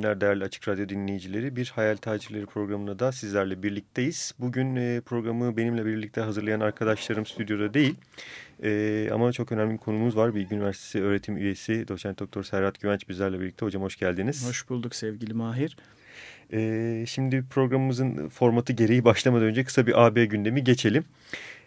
Günler değerli Açık Radyo dinleyicileri. Bir Hayal Tacirleri programında da sizlerle birlikteyiz. Bugün e, programı benimle birlikte hazırlayan arkadaşlarım stüdyoda değil. E, ama çok önemli bir konumuz var. Bilgi Üniversitesi öğretim üyesi doçent doktor Serhat Güvenç bizlerle birlikte. Hocam hoş geldiniz. Hoş bulduk sevgili Mahir. E, şimdi programımızın formatı gereği başlamadan önce kısa bir AB gündemi geçelim.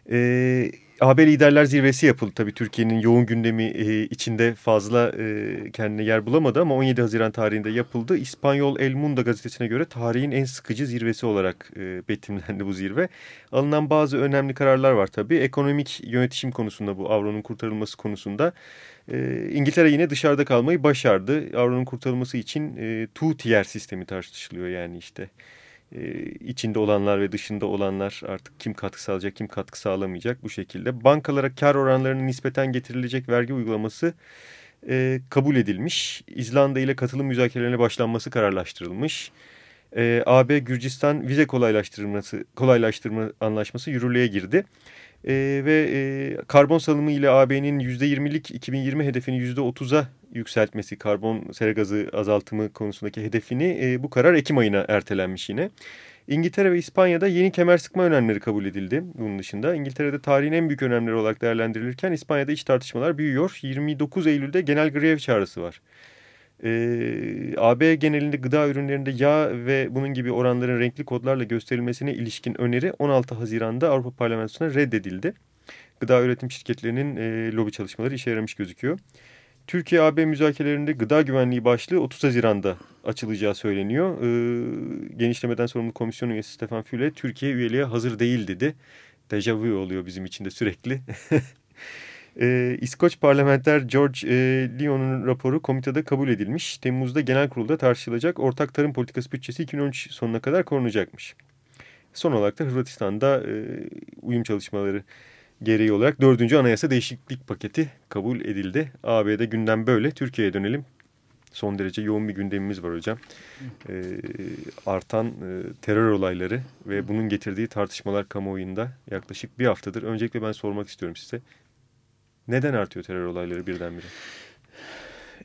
E, AB Liderler Zirvesi yapıldı. Tabii Türkiye'nin yoğun gündemi e, içinde fazla e, kendine yer bulamadı ama 17 Haziran tarihinde yapıldı. İspanyol El Mundo gazetesine göre tarihin en sıkıcı zirvesi olarak e, betimlendi bu zirve. Alınan bazı önemli kararlar var tabii. Ekonomik yönetişim konusunda bu avronun kurtarılması konusunda. E, İngiltere yine dışarıda kalmayı başardı. Avronun kurtarılması için e, two tier sistemi tartışılıyor yani işte e, içinde olanlar ve dışında olanlar artık kim katkı sağlayacak, kim katkı sağlamayacak bu şekilde. Bankalara kar oranlarının nispeten getirilecek vergi uygulaması e, kabul edilmiş. İzlanda ile katılım müzakerelerine başlanması kararlaştırılmış. E, AB Gürcistan vize kolaylaştırması kolaylaştırma anlaşması yürürlüğe girdi. E, ve e, karbon salımı ile AB'nin %20'lik 2020 hedefini %30'a yükseltmesi, karbon sera gazı azaltımı konusundaki hedefini e, bu karar Ekim ayına ertelenmiş yine. İngiltere ve İspanya'da yeni kemer sıkma önlemleri kabul edildi bunun dışında. İngiltere'de tarihin en büyük önlemleri olarak değerlendirilirken İspanya'da iç tartışmalar büyüyor. 29 Eylül'de genel grev çağrısı var. Ee, AB genelinde gıda ürünlerinde yağ ve bunun gibi oranların renkli kodlarla gösterilmesine ilişkin öneri 16 Haziran'da Avrupa Parlamentosu'na reddedildi. Gıda üretim şirketlerinin e, lobi çalışmaları işe yaramış gözüküyor. Türkiye-AB müzakerelerinde gıda güvenliği başlığı 30 Haziran'da açılacağı söyleniyor. Ee, genişlemeden sorumlu komisyon üyesi Stefan Füle Türkiye üyeliğe hazır değil dedi. Dejavu oluyor bizim için de sürekli. Ee, İskoç parlamenter George e, Lyon'un raporu komitede kabul edilmiş. Temmuz'da genel kurulda tartışılacak ortak tarım politikası bütçesi 2013 sonuna kadar korunacakmış. Son olarak da Hırvatistan'da e, uyum çalışmaları gereği olarak dördüncü anayasa değişiklik paketi kabul edildi. AB'de gündem böyle. Türkiye'ye dönelim. Son derece yoğun bir gündemimiz var hocam. Ee, artan e, terör olayları ve bunun getirdiği tartışmalar kamuoyunda yaklaşık bir haftadır. Öncelikle ben sormak istiyorum size. Neden artıyor terör olayları birdenbire?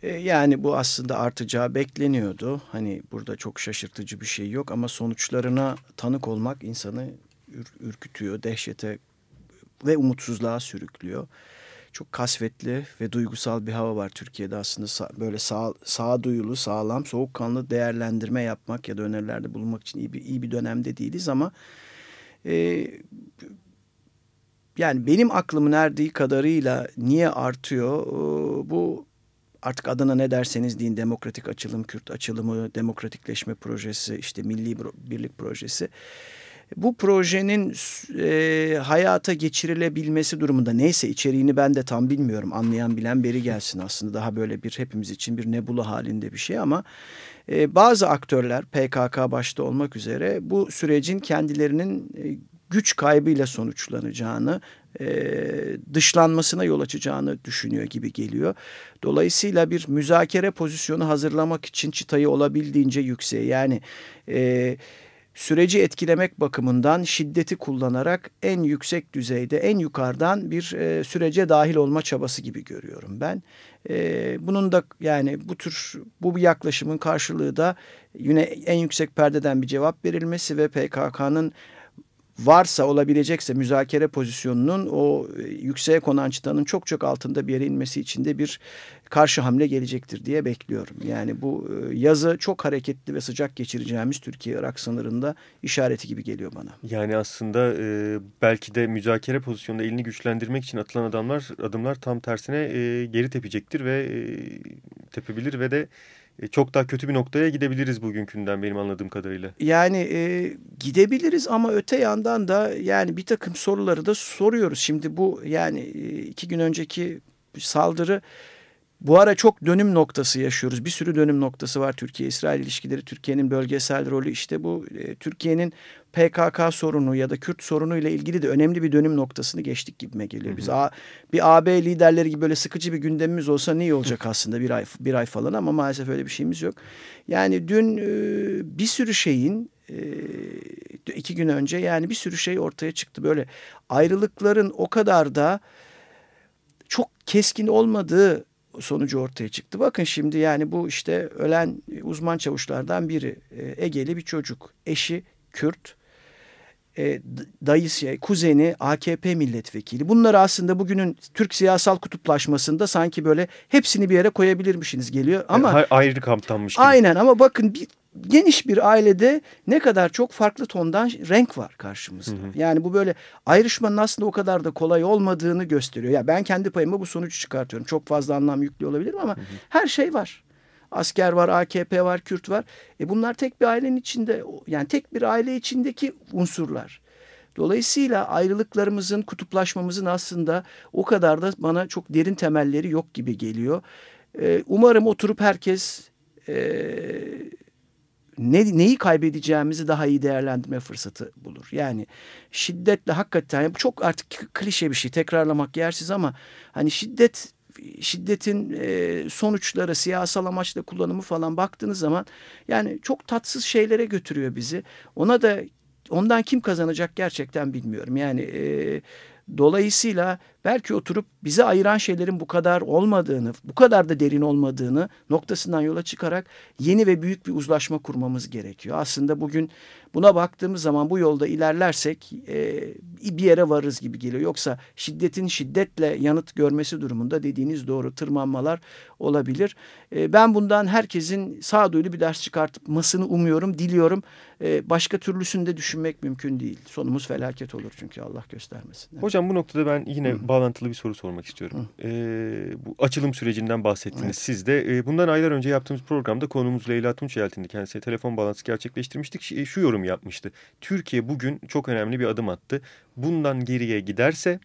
Yani bu aslında artacağı bekleniyordu. Hani burada çok şaşırtıcı bir şey yok ama sonuçlarına tanık olmak insanı ür ürkütüyor, dehşete ve umutsuzluğa sürüklüyor. Çok kasvetli ve duygusal bir hava var Türkiye'de aslında böyle sağ, sağduyulu, sağlam, soğukkanlı değerlendirme yapmak ya da önerilerde bulunmak için iyi bir, iyi bir dönemde değiliz ama e, yani benim aklımın erdiği kadarıyla niye artıyor? Bu artık adına ne derseniz deyin demokratik açılım, Kürt açılımı, demokratikleşme projesi, işte milli birlik projesi. Bu projenin e, hayata geçirilebilmesi durumunda neyse içeriğini ben de tam bilmiyorum. Anlayan bilen beri gelsin aslında. Daha böyle bir hepimiz için bir nebula halinde bir şey ama e, bazı aktörler PKK başta olmak üzere bu sürecin kendilerinin e, güç kaybıyla sonuçlanacağını, e, dışlanmasına yol açacağını düşünüyor gibi geliyor. Dolayısıyla bir müzakere pozisyonu hazırlamak için çıtayı olabildiğince yükseğe yani... E, süreci etkilemek bakımından şiddeti kullanarak en yüksek düzeyde, en yukarıdan bir e, sürece dahil olma çabası gibi görüyorum ben. E, bunun da yani bu tür bu yaklaşımın karşılığı da yine en yüksek perdeden bir cevap verilmesi ve PKK'nın varsa olabilecekse müzakere pozisyonunun o e, yükseğe konan çıtanın çok çok altında bir yere inmesi için de bir karşı hamle gelecektir diye bekliyorum. Yani bu e, yazı çok hareketli ve sıcak geçireceğimiz Türkiye-Irak sınırında işareti gibi geliyor bana. Yani aslında e, belki de müzakere pozisyonunda elini güçlendirmek için atılan adamlar adımlar tam tersine e, geri tepecektir ve e, tepebilir ve de çok daha kötü bir noktaya gidebiliriz bugünkünden benim anladığım kadarıyla. Yani e, gidebiliriz ama öte yandan da yani bir takım soruları da soruyoruz. Şimdi bu yani e, iki gün önceki saldırı bu ara çok dönüm noktası yaşıyoruz. Bir sürü dönüm noktası var Türkiye-İsrail ilişkileri, Türkiye'nin bölgesel rolü. işte bu e, Türkiye'nin PKK sorunu ya da Kürt sorunu ile ilgili de önemli bir dönüm noktasını geçtik gibime geliyor. Biz A, bir AB liderleri gibi böyle sıkıcı bir gündemimiz olsa ne iyi olacak aslında bir ay bir ay falan ama maalesef öyle bir şeyimiz yok. Yani dün e, bir sürü şeyin e, iki gün önce yani bir sürü şey ortaya çıktı. Böyle ayrılıkların o kadar da çok keskin olmadığı sonucu ortaya çıktı. Bakın şimdi yani bu işte ölen uzman çavuşlardan biri e, Egeli bir çocuk. Eşi Kürt, e, dayısı, kuzeni AKP milletvekili. Bunları aslında bugünün Türk siyasal kutuplaşmasında sanki böyle hepsini bir yere koyabilirmişsiniz geliyor. Ama yani ayrı kamptanmış gibi. Aynen ama bakın bir geniş bir ailede ne kadar çok farklı tondan renk var karşımızda. Hı hı. Yani bu böyle ayrışmanın aslında o kadar da kolay olmadığını gösteriyor. Ya ben kendi payıma bu sonucu çıkartıyorum. Çok fazla anlam yüklü olabilir ama hı hı. her şey var. Asker var, AKP var, Kürt var. E bunlar tek bir ailenin içinde yani tek bir aile içindeki unsurlar. Dolayısıyla ayrılıklarımızın, kutuplaşmamızın aslında o kadar da bana çok derin temelleri yok gibi geliyor. E, umarım oturup herkes e, ne, neyi kaybedeceğimizi daha iyi değerlendirme fırsatı bulur. Yani şiddetle hakikaten çok artık klişe bir şey tekrarlamak yersiz ama hani şiddet şiddetin e, sonuçları, siyasal amaçla kullanımı falan baktığınız zaman yani çok tatsız şeylere götürüyor bizi. Ona da ondan kim kazanacak gerçekten bilmiyorum. Yani e, dolayısıyla belki oturup bizi ayıran şeylerin bu kadar olmadığını, bu kadar da derin olmadığını noktasından yola çıkarak yeni ve büyük bir uzlaşma kurmamız gerekiyor. Aslında bugün buna baktığımız zaman bu yolda ilerlersek e, bir yere varırız gibi geliyor. Yoksa şiddetin şiddetle yanıt görmesi durumunda dediğiniz doğru tırmanmalar olabilir. E, ben bundan herkesin sağduyulu bir ders çıkartmasını umuyorum, diliyorum. E, başka türlüsünü de düşünmek mümkün değil. Sonumuz felaket olur çünkü Allah göstermesin. Hocam bu noktada ben yine Hı bağlantılı bir soru sormak istiyorum. Ee, bu açılım sürecinden bahsettiniz evet. siz de. Ee, bundan aylar önce yaptığımız programda konumuz Leyla Tunçeltin'di. Kendisiyle telefon bağlantısı gerçekleştirmiştik. Şu, şu yorum yapmıştı. Türkiye bugün çok önemli bir adım attı. Bundan geriye giderse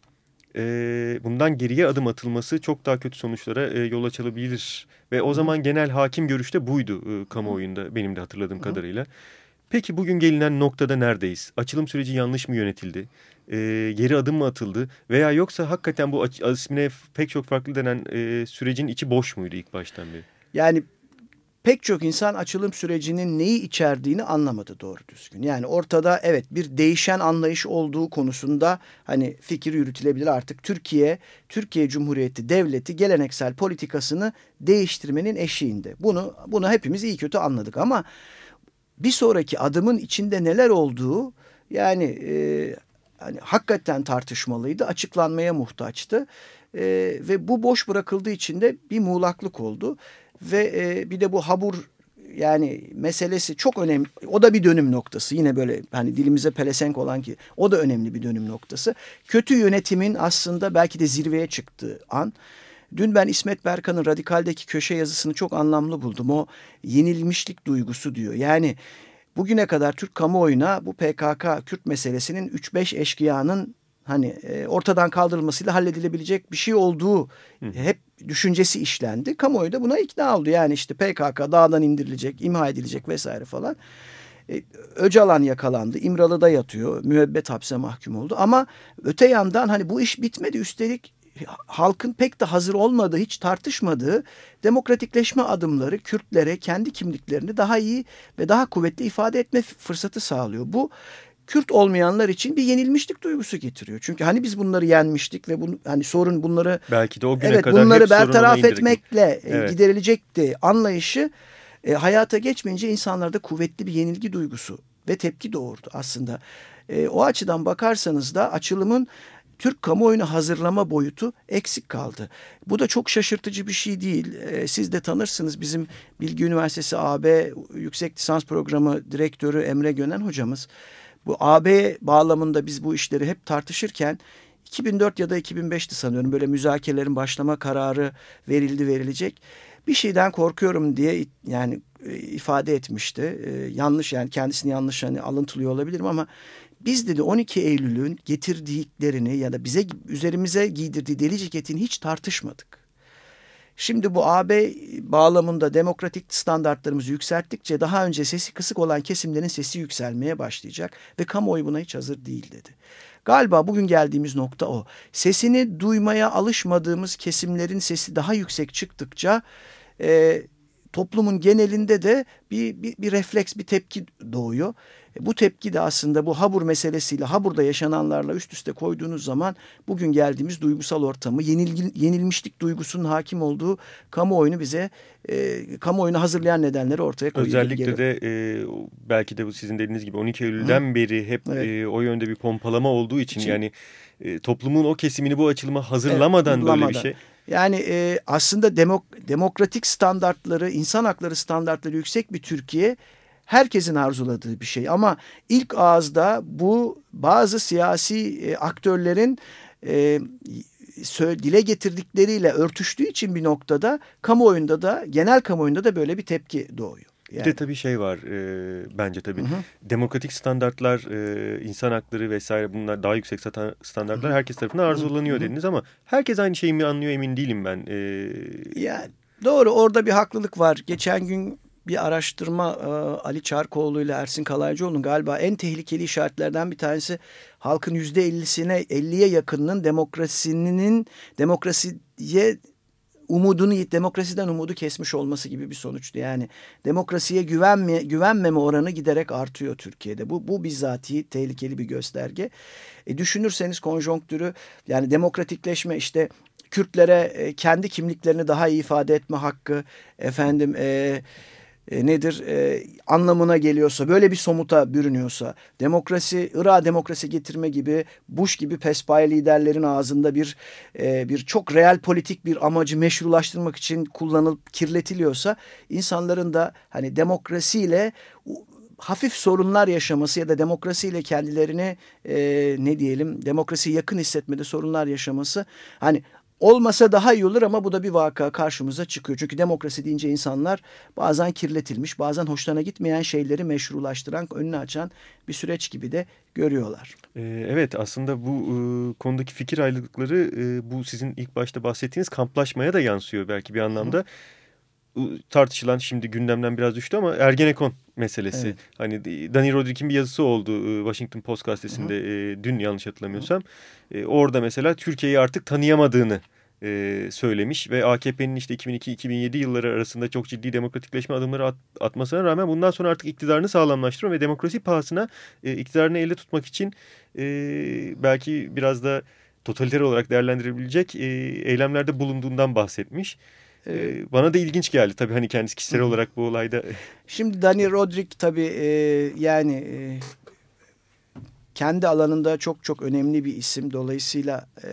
e, bundan geriye adım atılması çok daha kötü sonuçlara e, yol açılabilir. Ve o zaman genel hakim görüşte buydu e, kamuoyunda benim de hatırladığım Hı. kadarıyla. Peki bugün gelinen noktada neredeyiz? Açılım süreci yanlış mı yönetildi? E, geri adım mı atıldı? Veya yoksa hakikaten bu ismine pek çok farklı denen e, sürecin içi boş muydu ilk baştan beri? Yani pek çok insan açılım sürecinin neyi içerdiğini anlamadı doğru düzgün. Yani ortada evet bir değişen anlayış olduğu konusunda hani fikir yürütülebilir artık. Türkiye, Türkiye Cumhuriyeti Devleti geleneksel politikasını değiştirmenin eşiğinde. Bunu bunu hepimiz iyi kötü anladık ama bir sonraki adımın içinde neler olduğu yani e, hani hakikaten tartışmalıydı, açıklanmaya muhtaçtı. E, ve bu boş bırakıldığı için de bir muğlaklık oldu. Ve e, bir de bu habur yani meselesi çok önemli. O da bir dönüm noktası. Yine böyle hani dilimize pelesenk olan ki o da önemli bir dönüm noktası. Kötü yönetimin aslında belki de zirveye çıktığı an. Dün ben İsmet Berkan'ın Radikal'deki köşe yazısını çok anlamlı buldum. O yenilmişlik duygusu diyor. Yani bugüne kadar Türk kamuoyuna bu PKK Kürt meselesinin 3-5 eşkıyanın hani e, ortadan kaldırılmasıyla halledilebilecek bir şey olduğu Hı. hep düşüncesi işlendi. Kamuoyu da buna ikna oldu. Yani işte PKK dağdan indirilecek, imha edilecek vesaire falan. E, Öcalan yakalandı. İmralı'da yatıyor. Müebbet hapse mahkum oldu. Ama öte yandan hani bu iş bitmedi. Üstelik halkın pek de hazır olmadığı, hiç tartışmadığı demokratikleşme adımları Kürtlere kendi kimliklerini daha iyi ve daha kuvvetli ifade etme fırsatı sağlıyor. Bu Kürt olmayanlar için bir yenilmişlik duygusu getiriyor. Çünkü hani biz bunları yenmiştik ve bunu hani sorun bunları belki de o güne evet, kadar bunları bertaraf etmekle e, evet. giderilecekti anlayışı e, hayata geçmeyince insanlarda kuvvetli bir yenilgi duygusu ve tepki doğurdu aslında. E, o açıdan bakarsanız da açılımın Türk kamuoyunu hazırlama boyutu eksik kaldı. Bu da çok şaşırtıcı bir şey değil. Ee, siz de tanırsınız bizim Bilgi Üniversitesi AB Yüksek Lisans Programı Direktörü Emre Gönen hocamız. Bu AB bağlamında biz bu işleri hep tartışırken 2004 ya da 2005'ti sanıyorum böyle müzakerelerin başlama kararı verildi verilecek. Bir şeyden korkuyorum diye yani e, ifade etmişti. Ee, yanlış yani kendisini yanlış hani alıntılıyor olabilirim ama biz dedi 12 Eylül'ün getirdiklerini ya da bize üzerimize giydirdiği deli ceketini hiç tartışmadık. Şimdi bu AB bağlamında demokratik standartlarımızı yükselttikçe daha önce sesi kısık olan kesimlerin sesi yükselmeye başlayacak ve kamuoyu buna hiç hazır değil dedi. Galiba bugün geldiğimiz nokta o. Sesini duymaya alışmadığımız kesimlerin sesi daha yüksek çıktıkça e, toplumun genelinde de bir, bir, bir refleks, bir tepki doğuyor. E, bu tepki de aslında bu Habur meselesiyle, Habur'da yaşananlarla üst üste koyduğunuz zaman bugün geldiğimiz duygusal ortamı, yenilgi, yenilmişlik duygusunun hakim olduğu kamuoyunu bize, e, kamuoyunu hazırlayan nedenleri ortaya koyuyor. Özellikle de e, belki de bu sizin dediğiniz gibi 12 Eylül'den Hı. beri hep evet. e, o yönde bir pompalama olduğu için, için yani e, toplumun o kesimini bu açılıma hazırlamadan evet, böyle bir şey. Yani e, aslında demok demokratik standartları, insan hakları standartları yüksek bir Türkiye herkesin arzuladığı bir şey. Ama ilk ağızda bu bazı siyasi e, aktörlerin e, dile getirdikleriyle örtüştüğü için bir noktada kamuoyunda da genel kamuoyunda da böyle bir tepki doğuyor. Yani. Bir de tabii şey var e, bence tabii hı hı. demokratik standartlar, e, insan hakları vesaire bunlar daha yüksek standartlar hı hı. herkes tarafından arzulanıyor hı hı. dediniz ama herkes aynı şeyi mi anlıyor emin değilim ben. E, yani doğru orada bir haklılık var. Geçen gün bir araştırma e, Ali Çarkoğlu ile Ersin Kalaycıoğlu'nun galiba en tehlikeli işaretlerden bir tanesi halkın yüzde ellisine 50'ye yakınının demokrasinin demokrasiye umudunu demokrasiden umudu kesmiş olması gibi bir sonuçtu. Yani demokrasiye güvenme, güvenmeme oranı giderek artıyor Türkiye'de. Bu, bu bizatihi tehlikeli bir gösterge. E, düşünürseniz konjonktürü yani demokratikleşme işte Kürtlere e, kendi kimliklerini daha iyi ifade etme hakkı efendim e, e, nedir? E, anlamına geliyorsa böyle bir somuta bürünüyorsa demokrasi Irak demokrasi getirme gibi Bush gibi pespaya liderlerin ağzında bir e, bir çok real politik bir amacı meşrulaştırmak için kullanılıp kirletiliyorsa insanların da hani demokrasiyle hafif sorunlar yaşaması ya da demokrasiyle kendilerini e, ne diyelim demokrasiye yakın hissetmede sorunlar yaşaması hani Olmasa daha iyi olur ama bu da bir vaka karşımıza çıkıyor. Çünkü demokrasi deyince insanlar bazen kirletilmiş, bazen hoşlarına gitmeyen şeyleri meşrulaştıran, önünü açan bir süreç gibi de görüyorlar. Ee, evet aslında bu e, konudaki fikir ayrılıkları e, bu sizin ilk başta bahsettiğiniz kamplaşmaya da yansıyor belki bir anlamda. Hı tartışılan şimdi gündemden biraz düştü ama Ergenekon meselesi. Evet. Hani Dani Rodriguez'in bir yazısı oldu e, Washington Post gazetesinde Hı. E, dün yanlış hatırlamıyorsam. Hı. E, orada mesela Türkiye'yi artık tanıyamadığını e, söylemiş ve AKP'nin işte 2002-2007 yılları arasında çok ciddi demokratikleşme adımları at, atmasına rağmen bundan sonra artık iktidarını sağlamlaştırma ve demokrasi pahasına e, iktidarını elde tutmak için e, belki biraz da totaliter olarak değerlendirebilecek e, eylemlerde bulunduğundan bahsetmiş. Ee, bana da ilginç geldi tabii hani kendisi kişisel olarak bu olayda. Şimdi Dani Rodrik tabii e, yani e, kendi alanında çok çok önemli bir isim. Dolayısıyla e,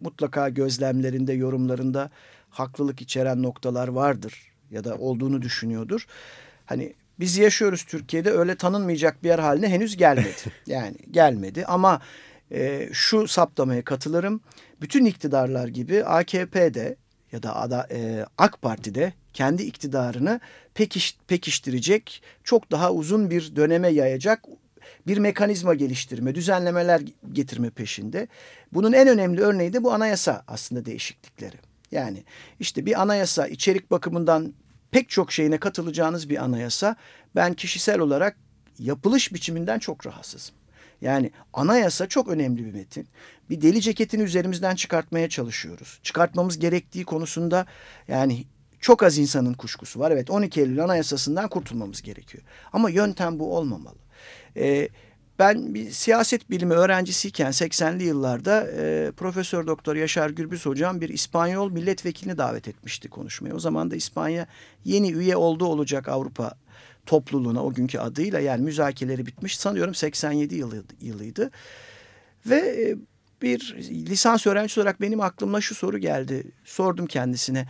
mutlaka gözlemlerinde, yorumlarında haklılık içeren noktalar vardır ya da olduğunu düşünüyordur. Hani biz yaşıyoruz Türkiye'de öyle tanınmayacak bir yer haline henüz gelmedi. Yani gelmedi ama e, şu saptamaya katılırım. Bütün iktidarlar gibi AKP'de ya da ada, e, AK Parti'de kendi iktidarını pekiş, pekiştirecek, çok daha uzun bir döneme yayacak bir mekanizma geliştirme, düzenlemeler getirme peşinde. Bunun en önemli örneği de bu anayasa aslında değişiklikleri. Yani işte bir anayasa içerik bakımından pek çok şeyine katılacağınız bir anayasa. Ben kişisel olarak yapılış biçiminden çok rahatsızım. Yani anayasa çok önemli bir metin. Bir deli ceketini üzerimizden çıkartmaya çalışıyoruz. Çıkartmamız gerektiği konusunda yani çok az insanın kuşkusu var. Evet 12 Eylül Anayasası'ndan kurtulmamız gerekiyor. Ama yöntem bu olmamalı. Ee, ben bir siyaset bilimi öğrencisiyken 80'li yıllarda e, Profesör Doktor Yaşar Gürbüz hocam bir İspanyol milletvekilini davet etmişti konuşmaya. O zaman da İspanya yeni üye oldu olacak Avrupa topluluğuna o günkü adıyla yani müzakereleri bitmiş sanıyorum 87 yılı, yılıydı. Ve e, bir lisans öğrencisi olarak benim aklıma şu soru geldi. Sordum kendisine.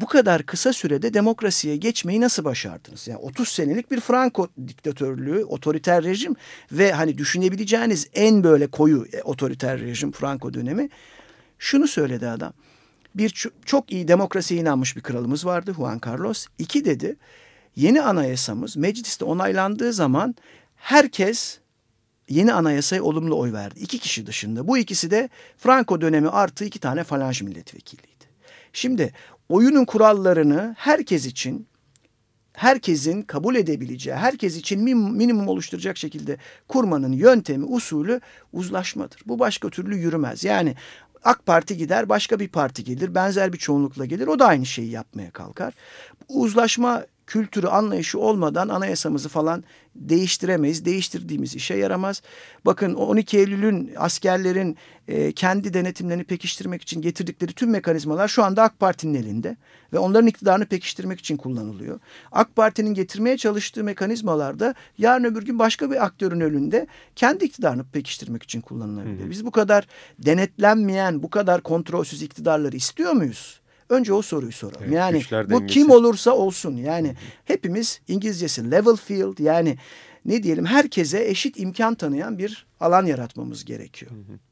Bu kadar kısa sürede demokrasiye geçmeyi nasıl başardınız? Yani 30 senelik bir Franco diktatörlüğü, otoriter rejim ve hani düşünebileceğiniz en böyle koyu e, otoriter rejim Franco dönemi. Şunu söyledi adam. Bir çok iyi demokrasiye inanmış bir kralımız vardı Juan Carlos. İki dedi yeni anayasamız mecliste onaylandığı zaman herkes yeni anayasaya olumlu oy verdi. İki kişi dışında. Bu ikisi de Franco dönemi artı iki tane falanj milletvekiliydi. Şimdi oyunun kurallarını herkes için herkesin kabul edebileceği, herkes için minimum oluşturacak şekilde kurmanın yöntemi, usulü uzlaşmadır. Bu başka türlü yürümez. Yani AK Parti gider, başka bir parti gelir, benzer bir çoğunlukla gelir. O da aynı şeyi yapmaya kalkar. Uzlaşma kültürü, anlayışı olmadan anayasamızı falan değiştiremeyiz. Değiştirdiğimiz işe yaramaz. Bakın 12 Eylül'ün askerlerin e, kendi denetimlerini pekiştirmek için getirdikleri tüm mekanizmalar şu anda AK Parti'nin elinde ve onların iktidarını pekiştirmek için kullanılıyor. AK Parti'nin getirmeye çalıştığı mekanizmalar da yarın öbür gün başka bir aktörün önünde kendi iktidarını pekiştirmek için kullanılabilir. Biz bu kadar denetlenmeyen, bu kadar kontrolsüz iktidarları istiyor muyuz? Önce o soruyu soralım. Evet, yani bu kim olursa olsun. Yani hepimiz İngilizcesi level field yani ne diyelim herkese eşit imkan tanıyan bir alan yaratmamız gerekiyor. Hı -hı.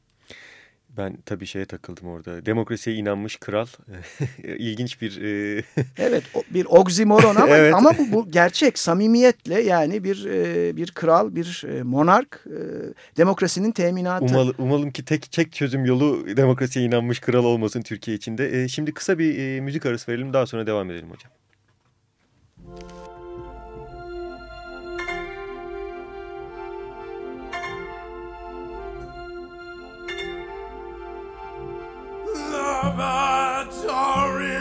Ben tabii şeye takıldım orada. Demokrasiye inanmış kral. İlginç bir... E... evet bir oksimoron ama, evet. ama bu, bu gerçek samimiyetle yani bir e, bir kral, bir e, monark e, demokrasinin teminatı. Umalım, umalım ki tek tek çözüm yolu demokrasiye inanmış kral olmasın Türkiye içinde. E, şimdi kısa bir e, müzik arası verelim daha sonra devam edelim hocam. Bats are in.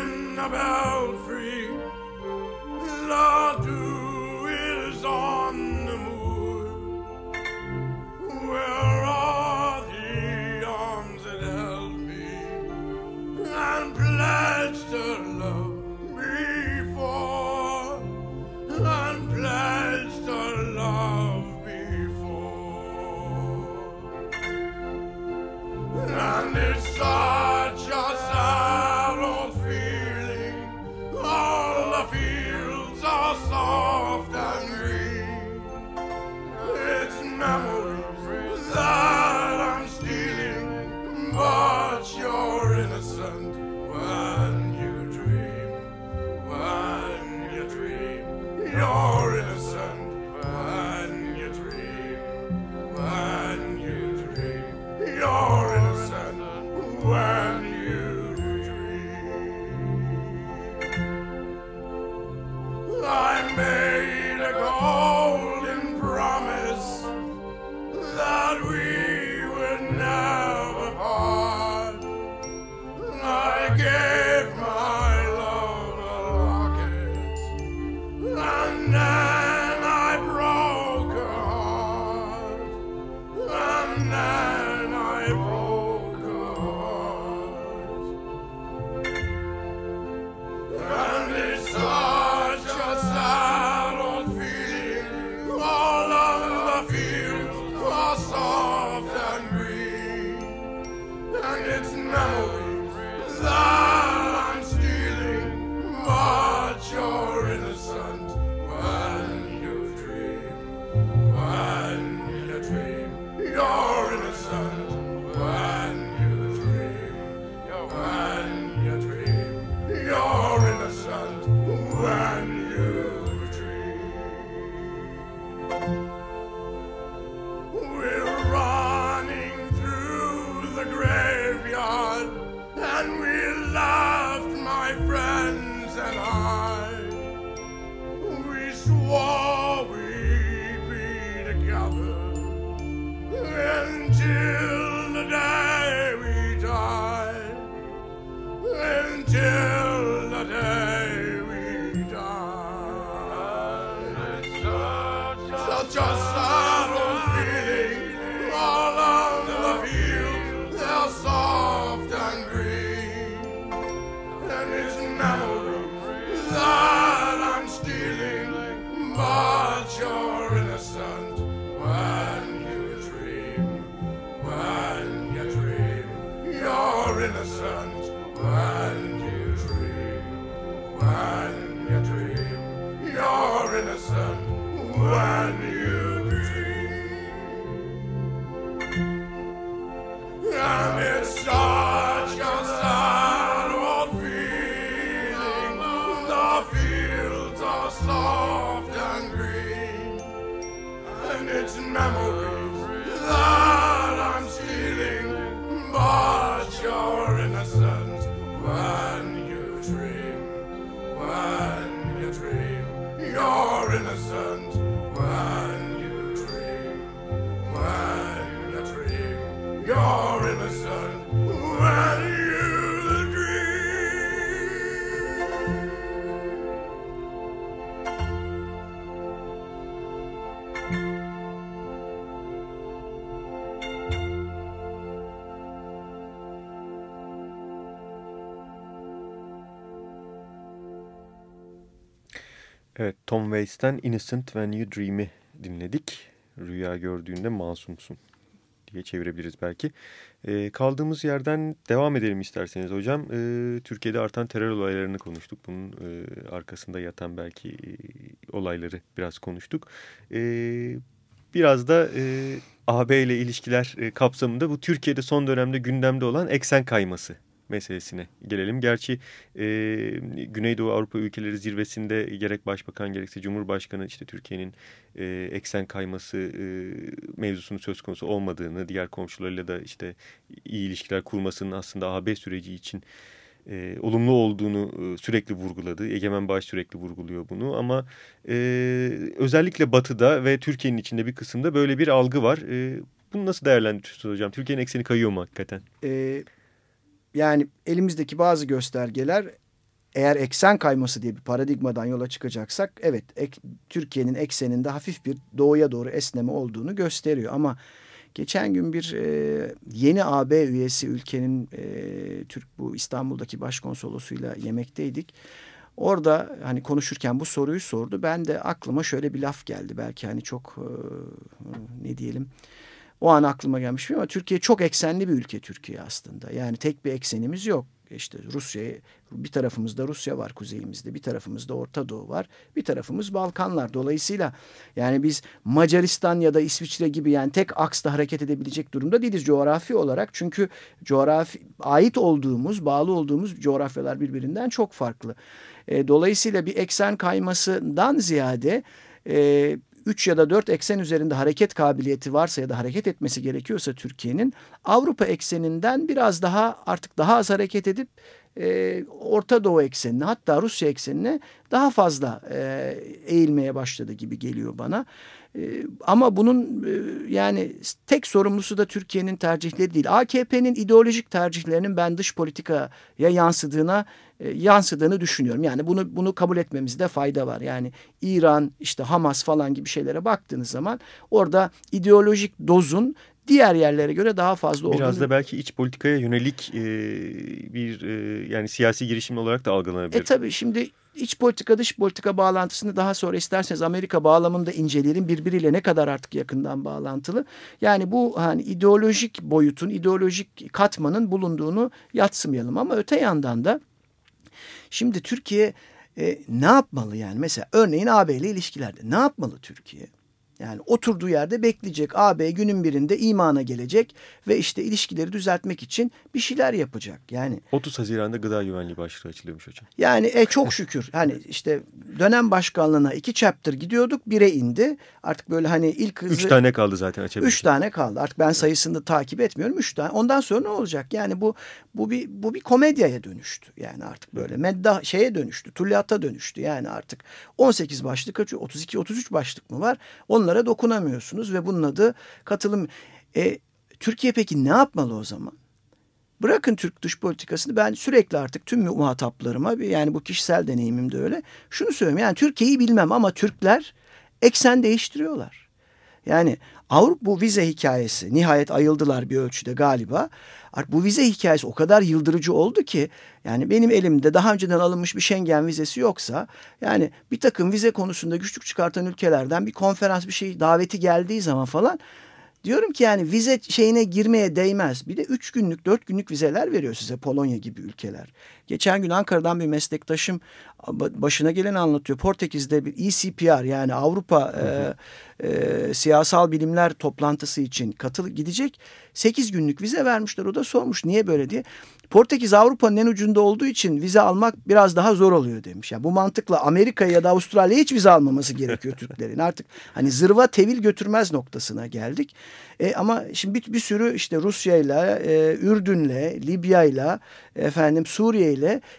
İnnocent when Waits'ten Innocent When You Dream'i dinledik. Rüya gördüğünde masumsun diye çevirebiliriz belki. Ee, kaldığımız yerden devam edelim isterseniz hocam. Ee, Türkiye'de artan terör olaylarını konuştuk. Bunun e, arkasında yatan belki e, olayları biraz konuştuk. Ee, biraz da e, AB ile ilişkiler e, kapsamında bu Türkiye'de son dönemde gündemde olan eksen kayması meselesine gelelim. Gerçi e, Güneydoğu Avrupa ülkeleri zirvesinde gerek başbakan gerekse Cumhurbaşkanı işte Türkiye'nin e, eksen kayması e, mevzusunun söz konusu olmadığını, diğer komşularıyla da işte iyi ilişkiler kurmasının aslında AB süreci için e, olumlu olduğunu e, sürekli vurguladı. Egemen Bağış sürekli vurguluyor bunu ama e, özellikle Batı'da ve Türkiye'nin içinde bir kısımda böyle bir algı var. E, bunu nasıl değerlendiriyorsunuz hocam? Türkiye'nin ekseni kayıyor mu hakikaten? Ee, yani elimizdeki bazı göstergeler eğer eksen kayması diye bir paradigmadan yola çıkacaksak evet ek, Türkiye'nin ekseninde hafif bir doğuya doğru esneme olduğunu gösteriyor ama geçen gün bir e, yeni AB üyesi ülkenin e, Türk bu İstanbul'daki başkonsolosuyla yemekteydik. Orada hani konuşurken bu soruyu sordu. Ben de aklıma şöyle bir laf geldi. Belki hani çok e, ne diyelim o an aklıma gelmiş bir ama Türkiye çok eksenli bir ülke Türkiye aslında. Yani tek bir eksenimiz yok. İşte Rusya bir tarafımızda Rusya var kuzeyimizde bir tarafımızda Orta Doğu var bir tarafımız Balkanlar. Dolayısıyla yani biz Macaristan ya da İsviçre gibi yani tek aksta hareket edebilecek durumda değiliz coğrafi olarak. Çünkü coğrafi ait olduğumuz bağlı olduğumuz coğrafyalar birbirinden çok farklı. E, dolayısıyla bir eksen kaymasından ziyade e, 3 ya da 4 eksen üzerinde hareket kabiliyeti varsa ya da hareket etmesi gerekiyorsa Türkiye'nin Avrupa ekseninden biraz daha artık daha az hareket edip e, Orta Doğu eksenine hatta Rusya eksenine daha fazla e, eğilmeye başladı gibi geliyor bana. E, ama bunun e, yani tek sorumlusu da Türkiye'nin tercihleri değil. AKP'nin ideolojik tercihlerinin ben dış politikaya yansıdığına e, yansıdığını düşünüyorum. Yani bunu bunu kabul etmemizde fayda var. Yani İran, işte Hamas falan gibi şeylere baktığınız zaman orada ideolojik dozun diğer yerlere göre daha fazla olduğunu... Biraz da belki iç politikaya yönelik e, bir e, yani siyasi girişim olarak da algılanabilir. E tabii şimdi iç politika dış politika bağlantısını daha sonra isterseniz Amerika bağlamında inceleyelim. Birbiriyle ne kadar artık yakından bağlantılı. Yani bu hani ideolojik boyutun, ideolojik katmanın bulunduğunu yatsımayalım. Ama öte yandan da şimdi Türkiye e, ne yapmalı yani? Mesela örneğin AB ile ilişkilerde ne yapmalı Türkiye? Yani oturduğu yerde bekleyecek. AB günün birinde imana gelecek ve işte ilişkileri düzeltmek için bir şeyler yapacak. Yani 30 Haziran'da gıda güvenliği başlığı açılıyormuş hocam. Yani e, çok şükür. Hani işte dönem başkanlığına iki chapter gidiyorduk. Bire indi. Artık böyle hani ilk hızı... Üç tane kaldı zaten açabiliriz. Üç tane kaldı. Artık ben sayısını takip etmiyorum. Üç tane. Ondan sonra ne olacak? Yani bu bu bir bu bir komedyaya dönüştü. Yani artık böyle medda şeye dönüştü. Tulliyata dönüştü. Yani artık 18 başlık kaç 32 33 başlık mı var? Onlara dokunamıyorsunuz ve bunun adı katılım. E, Türkiye peki ne yapmalı o zaman? Bırakın Türk dış politikasını ben sürekli artık tüm muhataplarıma yani bu kişisel deneyimim de öyle. Şunu söylüyorum yani Türkiye'yi bilmem ama Türkler eksen değiştiriyorlar. Yani Avrupa bu vize hikayesi nihayet ayıldılar bir ölçüde galiba. Artık bu vize hikayesi o kadar yıldırıcı oldu ki yani benim elimde daha önceden alınmış bir Schengen vizesi yoksa yani bir takım vize konusunda güçlük çıkartan ülkelerden bir konferans bir şey daveti geldiği zaman falan Diyorum ki yani vize şeyine girmeye değmez. Bir de üç günlük, dört günlük vizeler veriyor size Polonya gibi ülkeler. Geçen gün Ankara'dan bir meslektaşım başına geleni anlatıyor. Portekiz'de bir ECPR yani Avrupa e, e, siyasal bilimler toplantısı için katıl gidecek. Sekiz günlük vize vermişler. O da sormuş niye böyle diye. Portekiz Avrupa'nın en ucunda olduğu için vize almak biraz daha zor oluyor demiş. Yani bu mantıkla Amerika'ya ya da Avustralya'ya hiç vize almaması gerekiyor Türklerin. Artık hani zırva tevil götürmez noktasına geldik. E, ama şimdi bir, bir sürü işte Rusya'yla, e, Ürdün'le, Libya'yla, efendim Suriye'yle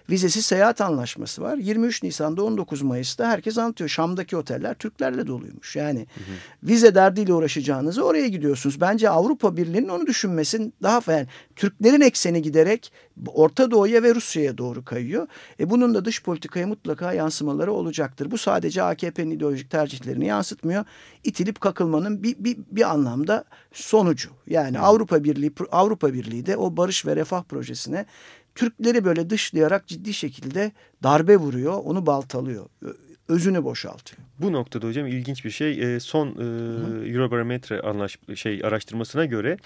vizesiz seyahat anlaşması var. 23 Nisan'da 19 Mayıs'ta herkes anlatıyor. Şam'daki oteller Türklerle doluymuş. Yani hı hı. vize derdiyle uğraşacağınızı oraya gidiyorsunuz. Bence Avrupa Birliği'nin onu düşünmesin daha yani Türklerin ekseni giderek Orta Doğu'ya ve Rusya'ya doğru kayıyor. E bunun da dış politikaya mutlaka yansımaları olacaktır. Bu sadece AKP'nin ideolojik tercihlerini yansıtmıyor. İtilip kakılmanın bir, bir, bir anlamda sonucu. Yani. Avrupa Birliği Avrupa Birliği de o barış ve refah projesine Türkleri böyle dışlayarak ciddi şekilde darbe vuruyor, onu baltalıyor özünü boşaltıyor. Bu noktada hocam ilginç bir şey. E, son e, Eurobarometre anlaş şey araştırmasına göre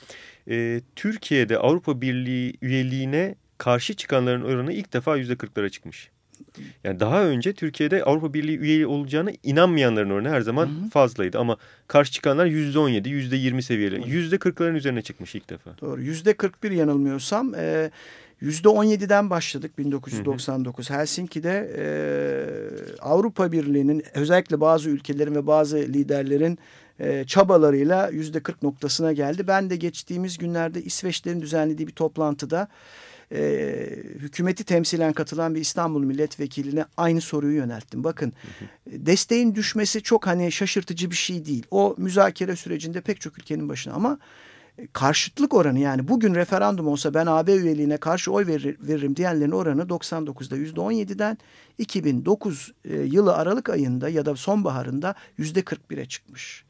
e, Türkiye'de Avrupa Birliği üyeliğine karşı çıkanların oranı ilk defa yüzde kırklara çıkmış. Yani daha önce Türkiye'de Avrupa Birliği üyeliği olacağına inanmayanların oranı her zaman hı hı. fazlaydı. Ama karşı çıkanlar yüzde on yedi, yüzde yirmi seviyeleri. Yüzde kırkların üzerine çıkmış ilk defa. Doğru. Yüzde kırk bir yanılmıyorsam... E, %17'den başladık 1999 hı hı. Helsinki'de e, Avrupa Birliği'nin özellikle bazı ülkelerin ve bazı liderlerin e, çabalarıyla %40 noktasına geldi. Ben de geçtiğimiz günlerde İsveçlerin düzenlediği bir toplantıda e, hükümeti temsilen katılan bir İstanbul milletvekiline aynı soruyu yönelttim. Bakın hı hı. desteğin düşmesi çok hani şaşırtıcı bir şey değil. O müzakere sürecinde pek çok ülkenin başına ama karşıtlık oranı yani bugün referandum olsa ben AB üyeliğine karşı oy verir, veririm diyenlerin oranı 99'da %17'den 2009 e, yılı Aralık ayında ya da sonbaharında %41'e çıkmış.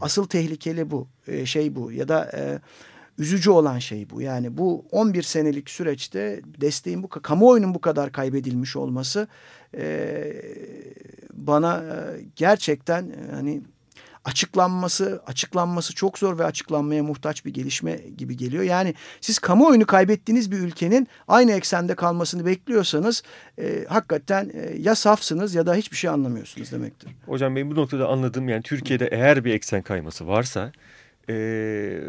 Asıl tehlikeli bu e, şey bu ya da e, üzücü olan şey bu. Yani bu 11 senelik süreçte desteğin bu kamuoyunun bu kadar kaybedilmiş olması e, bana e, gerçekten e, hani açıklanması açıklanması çok zor ve açıklanmaya muhtaç bir gelişme gibi geliyor. Yani siz kamuoyunu kaybettiğiniz bir ülkenin aynı eksende kalmasını bekliyorsanız e, hakikaten e, ya safsınız ya da hiçbir şey anlamıyorsunuz demektir. Hocam benim bu noktada anladığım yani Türkiye'de eğer bir eksen kayması varsa e,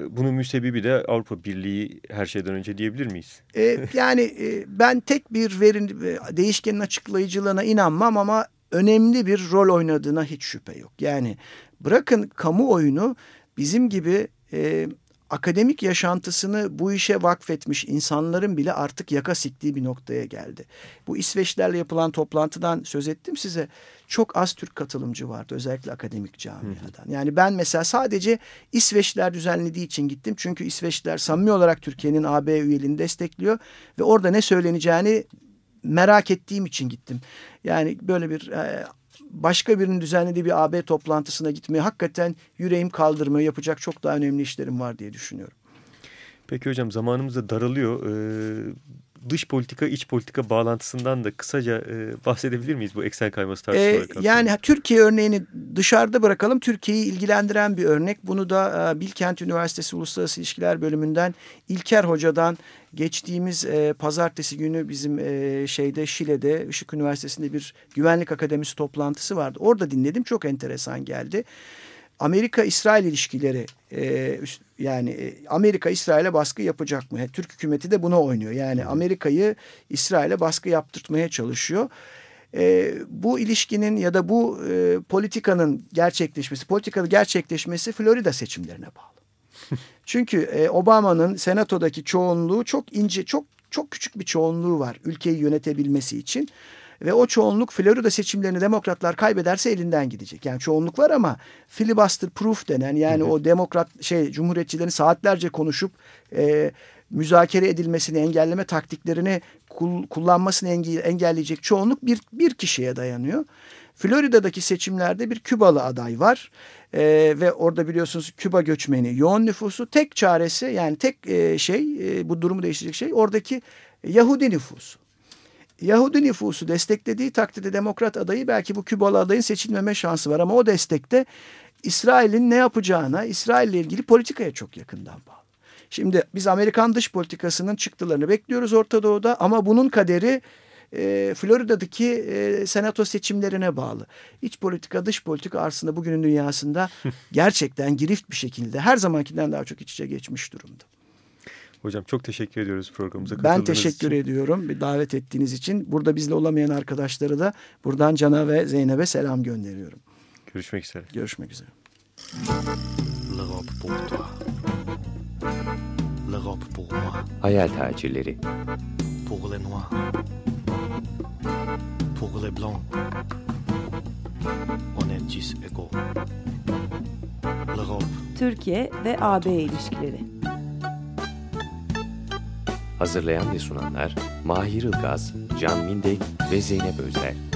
bunun müsebbibi de Avrupa Birliği her şeyden önce diyebilir miyiz? E, yani e, ben tek bir verin e, değişkenin açıklayıcılığına inanmam ama önemli bir rol oynadığına hiç şüphe yok. Yani Bırakın kamuoyunu bizim gibi e, akademik yaşantısını bu işe vakfetmiş insanların bile artık yaka siktiği bir noktaya geldi. Bu İsveçlerle yapılan toplantıdan söz ettim size. Çok az Türk katılımcı vardı özellikle akademik camiadan. Yani ben mesela sadece İsveçler düzenlediği için gittim. Çünkü İsveçler samimi olarak Türkiye'nin AB üyeliğini destekliyor ve orada ne söyleneceğini merak ettiğim için gittim. Yani böyle bir e, başka birinin düzenlediği bir AB toplantısına gitmeye hakikaten yüreğim kaldırmıyor. Yapacak çok daha önemli işlerim var diye düşünüyorum. Peki hocam zamanımız da daralıyor. Ee, dış politika iç politika bağlantısından da kısaca e, bahsedebilir miyiz bu eksen kayması tartışmaları ee, Yani Türkiye örneğini dışarıda bırakalım. Türkiye'yi ilgilendiren bir örnek. Bunu da e, Bilkent Üniversitesi Uluslararası İlişkiler Bölümünden İlker Hoca'dan geçtiğimiz e, pazartesi günü bizim e, şeyde Şile'de Işık Üniversitesi'nde bir güvenlik akademisi toplantısı vardı. Orada dinledim çok enteresan geldi. Amerika-İsrail ilişkileri e, yani e, Amerika İsrail'e baskı yapacak mı? Türk hükümeti de buna oynuyor. Yani Amerika'yı İsrail'e baskı yaptırtmaya çalışıyor. E, bu ilişkinin ya da bu e, politikanın gerçekleşmesi, politikanın gerçekleşmesi Florida seçimlerine bağlı. Çünkü e, Obama'nın senatodaki çoğunluğu çok ince, çok çok küçük bir çoğunluğu var ülkeyi yönetebilmesi için. Ve o çoğunluk Florida seçimlerini demokratlar kaybederse elinden gidecek. Yani çoğunluk var ama filibuster proof denen yani o demokrat şey cumhuriyetçilerin saatlerce konuşup e, müzakere edilmesini engelleme taktiklerini kul, kullanmasını engelleyecek çoğunluk bir, bir kişiye dayanıyor. Florida'daki seçimlerde bir Kübalı aday var ee, ve orada biliyorsunuz Küba göçmeni yoğun nüfusu tek çaresi yani tek e, şey e, bu durumu değiştirecek şey oradaki Yahudi nüfusu. Yahudi nüfusu desteklediği takdirde demokrat adayı belki bu Kübalı adayın seçilmeme şansı var ama o destekte İsrail'in ne yapacağına, İsrail ile ilgili politikaya çok yakından bağlı. Şimdi biz Amerikan dış politikasının çıktılarını bekliyoruz Orta Doğu'da ama bunun kaderi e, Florida'daki e, senato seçimlerine bağlı. İç politika, dış politika aslında bugünün dünyasında gerçekten girift bir şekilde her zamankinden daha çok iç içe geçmiş durumda. Hocam çok teşekkür ediyoruz programımıza Ben katıldığınız teşekkür için. ediyorum bir davet ettiğiniz için. Burada bizle olamayan arkadaşları da buradan Can'a ve Zeynep'e selam gönderiyorum. Görüşmek üzere. Görüşmek üzere. Hayal tacirleri. Pour les noirs. Pour les blancs. On est tous égaux. L'Europe Türkiye ve AB ilişkileri. Hazırlayan ve sunanlar Mahir Ilgaz, Can Mindek ve Zeynep Özer.